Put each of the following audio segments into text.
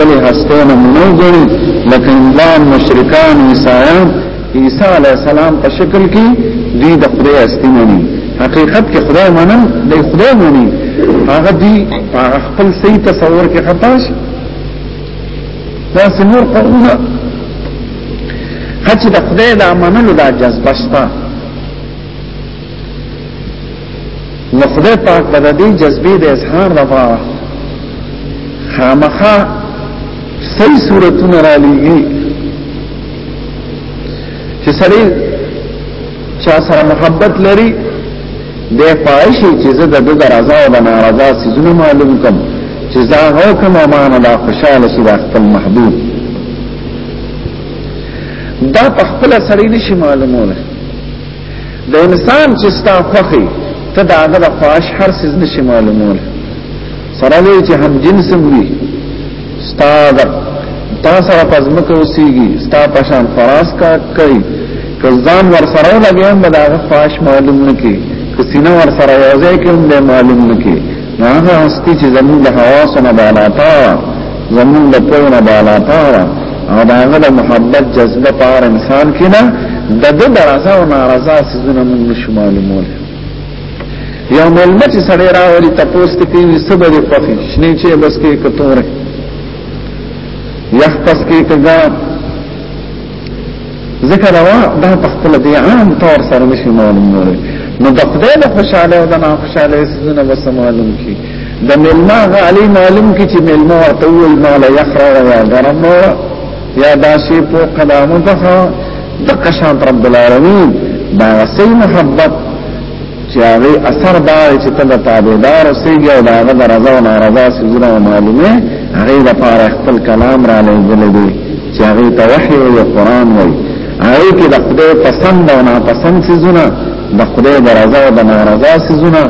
بلې هسته نمونه وګڼي لکه هندان مشرکان عیسایان عیسی علی السلام په شکل کې دوی د خدای هسته مني حقیقت کې خدای منل د خدای مني هغه دی هغه خپل صحیح تصور کې خطا شي دا سمور قومه هڅه د خدای د منلو د جذبه شته نو خدای پاک په دې جذبې د اظهار لپاره خامخا صحیح صورتونه را لېږي چې سړی چا سره محبت لري د پایشي چې زه د دغه رضا او ناراضا سيزونه معلوم کوم چې زه هو کوم ما نه لا خوشاله شي د خپل محبوب دا په خپل سړی نشي معلومونه د انسان چې ستا خوخي ته دا هغه خواش هر څه نشي معلومول سره وی چې هم جنس وي ستا د تا سره پزمکه وسیږي ستا پشان فراس کا کوي کزان ور سره لګي هم دا هغه خواش معلوم نه کی کسینه ور سره یوځای کې هم معلوم نه کی نه هستی چې زموږ د حواسو نه بالا تا زمون د پوهنه د علاقه او دا غد محبت جذبه په هر انسان کې نه د د درزا او نارضا سيزونه موږ نشو معلومول یو ملمه چې سړی راولي تپوس ته کوي سبا دې پخې شنه چې بس کې کتوره یخ پس کې کګا ذکر روا دا په خپل دی عام طور سره نشي معلوم نه نو د خدای د خوشاله او د نه خوشاله سونه وس معلوم کی د ملما غالي معلوم کی چې ملما ورته وي مال يخرا یا غرم یا داشي په قدمه ده د قشان رب العالمین دا سي محبت چې هغه اثر دا چې ته د تابعدار اوسېږي او د هغه د رضا او نارضا سيزونه معلومه هغه د پاره خپل کلام را لېږل دي چې هغه ته وحي او قرآن وي هغه کې د خدای پسند او ناپسند سيزونه د خدای د رضا او د نارضا سيزونه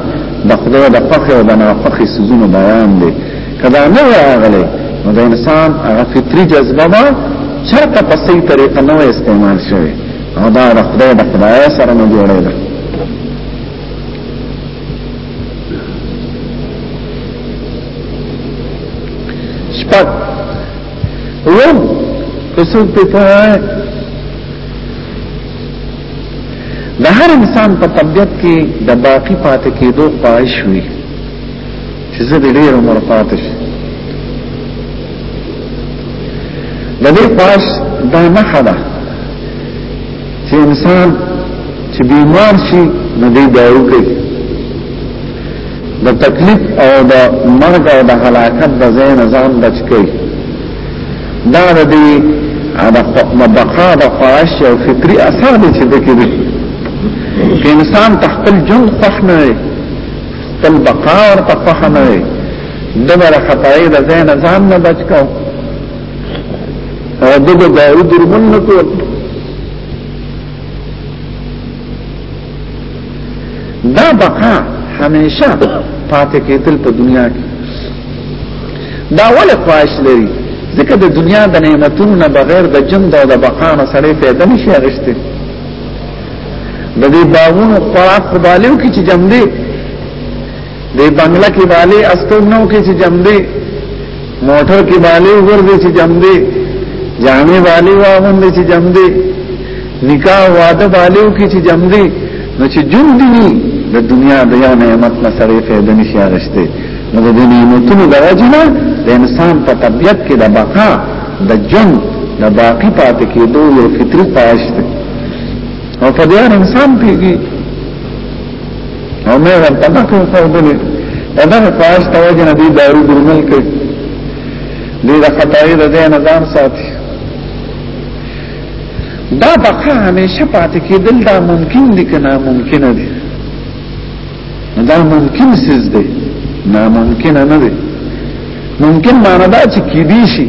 د خدای د خوښ او د ناخوښ سيزونه بیان دي کدا نه راغلي نو د انسان هغه فطري جذبه چرته په صحیح طریقه نه استعمال شوی او دا د خدای د خدای سره نه جوړې ده شپږ وم قسم په پای د هر انسان په طبیعت کې د باقی پاتې کېدو خواهش وي چې زه دې ډېر عمر پاتې شي د دې پاس دا نه خلا چې انسان چې بیمار شي نو دې دارو کوي د تکلیف او د مرګ او د هلاکت د ځای نه ځان بچ کوي دا د دې دا بقا د خواهش او فطري اثر دی چې دکې دي انسان تخپل جون خوښ نه تل بقا ورته خوښه نه وي دبره خطائی دا زین ازان نا بچ کاؤ او دبر دارو درمون نکول دا بقا همیشه پاتې کېدل په دنیا کې دا ولې خواهش لري ځکه د دنیا د نعمتونو نه بغیر د جند او د بقا نه سړی پیدا نشي اغشته د دې باغونو خوراک په بالیو کې چې جام دی د بنگله کې بالی استوګنو کې چې جام دی موټر کې بالی وګرځي چې جام دی جامې بالی واغوندي چې جام دی نکاح واده بالیو کې چې جام دی نو چې جون دی د دنیا د یو نعمت نه سره فائدې نشي اغشته نو د دې نعمتونو د وجنه د انسان په طبیعت کې د بقا د جون د باقی پاتې کېدو یو فطري خواهش دی او په دې انسان پیږي او مې ورته نه کوم په دې دا خواش ته وجه نه دی دارو ګرمل کې دې د خدای د دې نظام ساتي دا بقا همیشه پاتې کېدل دا ممکن دي که ناممکن دي دا ممکن سیز دی ناممکن نه دی ممکن معنی دا چې کېدی شي